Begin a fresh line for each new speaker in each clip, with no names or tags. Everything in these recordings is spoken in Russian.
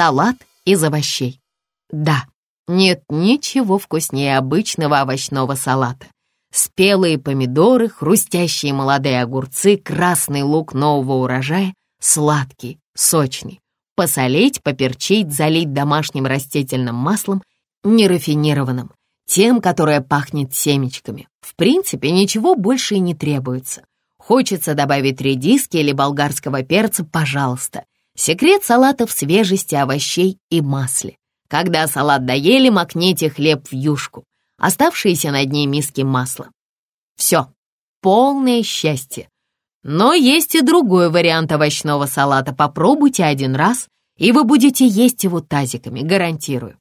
салат из овощей. Да, нет ничего вкуснее обычного овощного салата. Спелые помидоры, хрустящие молодые огурцы, красный лук нового урожая, сладкий, сочный. Посолить, поперчить, залить домашним растительным маслом, нерафинированным, тем, которое пахнет семечками. В принципе, ничего больше и не требуется. Хочется добавить редиски или болгарского перца, пожалуйста. Секрет салата в свежести овощей и масле. Когда салат доели, макните хлеб в юшку, оставшиеся на дне миски масла. Все, полное счастье. Но есть и другой вариант овощного салата. Попробуйте один раз, и вы будете есть его тазиками, гарантирую.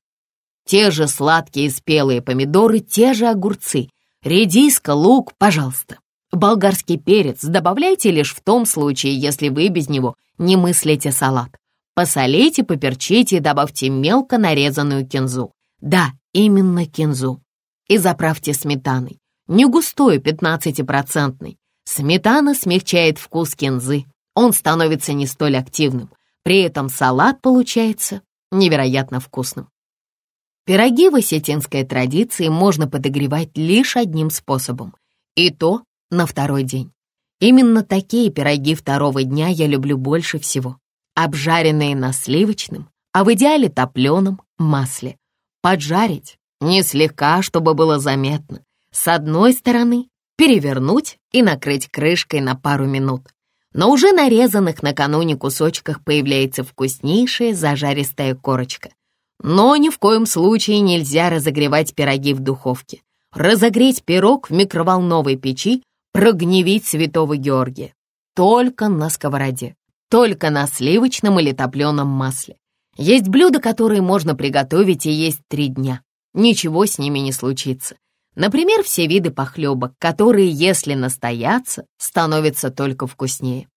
Те же сладкие спелые помидоры, те же огурцы, редиска, лук, пожалуйста. Болгарский перец добавляйте лишь в том случае, если вы без него не мыслите салат. Посолите, поперчите и добавьте мелко нарезанную кинзу. Да, именно кинзу. И заправьте сметаной. Не густой, 15-процентный. Сметана смягчает вкус кинзы. Он становится не столь активным. При этом салат получается невероятно вкусным. Пироги в осетинской традиции можно подогревать лишь одним способом. И то на второй день. Именно такие пироги второго дня я люблю больше всего. Обжаренные на сливочном, а в идеале топленом масле. Поджарить не слегка, чтобы было заметно. С одной стороны перевернуть и накрыть крышкой на пару минут. Но уже нарезанных накануне кусочках появляется вкуснейшая зажаристая корочка. Но ни в коем случае нельзя разогревать пироги в духовке. Разогреть пирог в микроволновой печи прогневить святого Георгия. Только на сковороде, только на сливочном или топленом масле. Есть блюда, которые можно приготовить и есть три дня. Ничего с ними не случится. Например, все виды похлебок, которые, если настояться, становятся только вкуснее.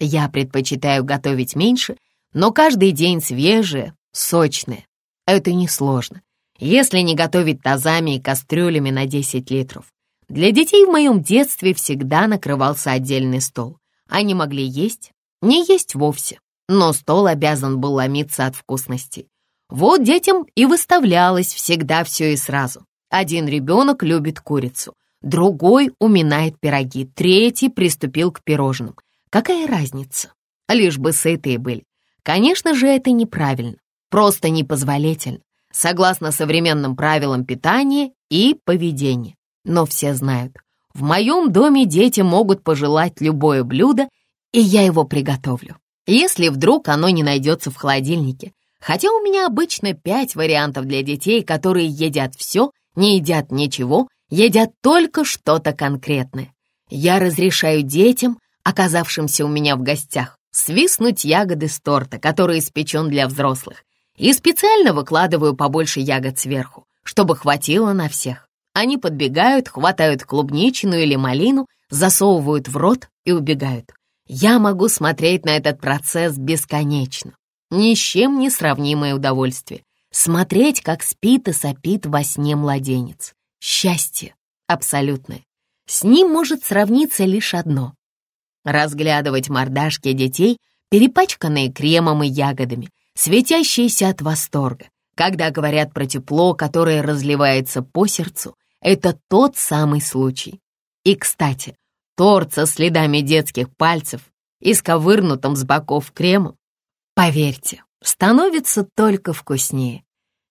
Я предпочитаю готовить меньше, но каждый день свежее, сочное. Это несложно, если не готовить тазами и кастрюлями на 10 литров. Для детей в моем детстве всегда накрывался отдельный стол. Они могли есть, не есть вовсе, но стол обязан был ломиться от вкусностей. Вот детям и выставлялось всегда все и сразу. Один ребенок любит курицу, другой уминает пироги, третий приступил к пирожным. Какая разница? Лишь бы сытые были. Конечно же, это неправильно, просто непозволительно, согласно современным правилам питания и поведения. Но все знают, в моем доме дети могут пожелать любое блюдо, и я его приготовлю. Если вдруг оно не найдется в холодильнике. Хотя у меня обычно пять вариантов для детей, которые едят все, не едят ничего, едят только что-то конкретное. Я разрешаю детям, оказавшимся у меня в гостях, свистнуть ягоды с торта, который испечен для взрослых, и специально выкладываю побольше ягод сверху, чтобы хватило на всех. Они подбегают, хватают клубничину или малину, засовывают в рот и убегают. Я могу смотреть на этот процесс бесконечно. Ни с чем не сравнимое удовольствие. Смотреть, как спит и сопит во сне младенец. Счастье абсолютное. С ним может сравниться лишь одно. Разглядывать мордашки детей, перепачканные кремом и ягодами, светящиеся от восторга, когда говорят про тепло, которое разливается по сердцу, это тот самый случай. И, кстати, торт со следами детских пальцев и сковырнутым с боков кремом, поверьте, становится только вкуснее.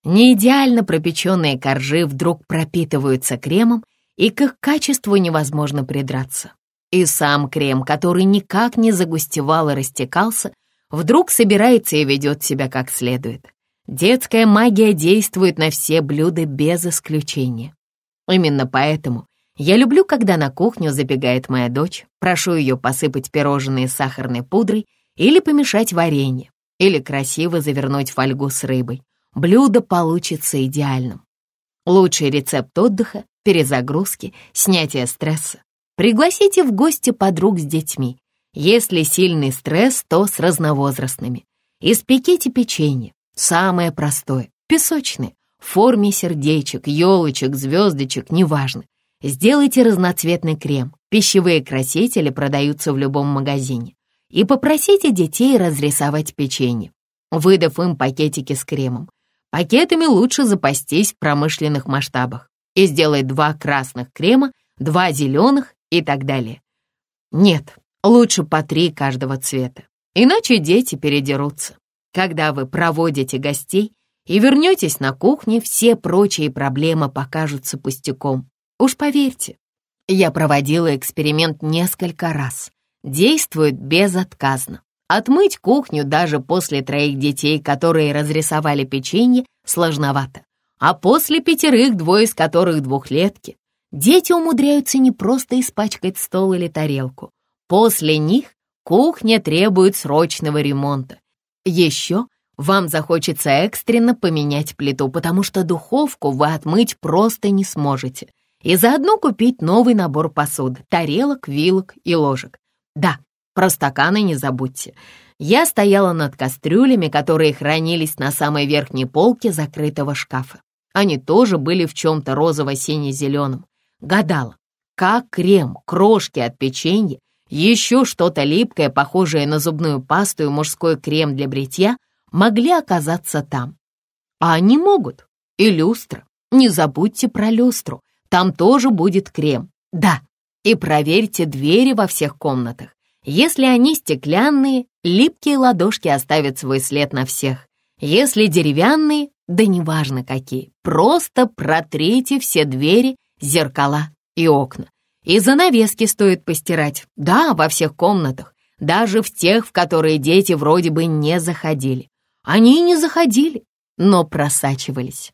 Не идеально пропеченные коржи вдруг пропитываются кремом, и к их качеству невозможно придраться. И сам крем, который никак не загустевал и растекался, вдруг собирается и ведет себя как следует. Детская магия действует на все блюда без исключения. Именно поэтому я люблю, когда на кухню забегает моя дочь, прошу ее посыпать пирожные сахарной пудрой или помешать варенье, или красиво завернуть фольгу с рыбой. Блюдо получится идеальным. Лучший рецепт отдыха, перезагрузки, снятия стресса. Пригласите в гости подруг с детьми. Если сильный стресс, то с разновозрастными. Испеките печенье, самое простое, песочное, форме сердечек, елочек, звездочек, неважно. Сделайте разноцветный крем. Пищевые красители продаются в любом магазине. И попросите детей разрисовать печенье. выдав им пакетики с кремом. Пакетами лучше запастись в промышленных масштабах и сделать два красных крема, два зеленых и так далее. Нет, лучше по три каждого цвета, иначе дети передерутся. Когда вы проводите гостей и вернетесь на кухню, все прочие проблемы покажутся пустяком. Уж поверьте, я проводила эксперимент несколько раз. Действует безотказно. Отмыть кухню даже после троих детей, которые разрисовали печенье, сложновато. А после пятерых, двое из которых двухлетки, дети умудряются не просто испачкать стол или тарелку. После них кухня требует срочного ремонта. Еще вам захочется экстренно поменять плиту, потому что духовку вы отмыть просто не сможете. И заодно купить новый набор посуды, тарелок, вилок и ложек. Да, про стаканы не забудьте. Я стояла над кастрюлями, которые хранились на самой верхней полке закрытого шкафа. Они тоже были в чем-то розово-сине-зеленом. Гадала, как крем, крошки от печенья, еще что-то липкое, похожее на зубную пасту и мужской крем для бритья, могли оказаться там. А они могут. И люстра. Не забудьте про люстру. Там тоже будет крем. Да. И проверьте двери во всех комнатах. Если они стеклянные, липкие ладошки оставят свой след на всех. Если деревянные, да неважно какие, просто протрите все двери, зеркала и окна. И занавески стоит постирать, да, во всех комнатах, даже в тех, в которые дети вроде бы не заходили. Они не заходили, но просачивались.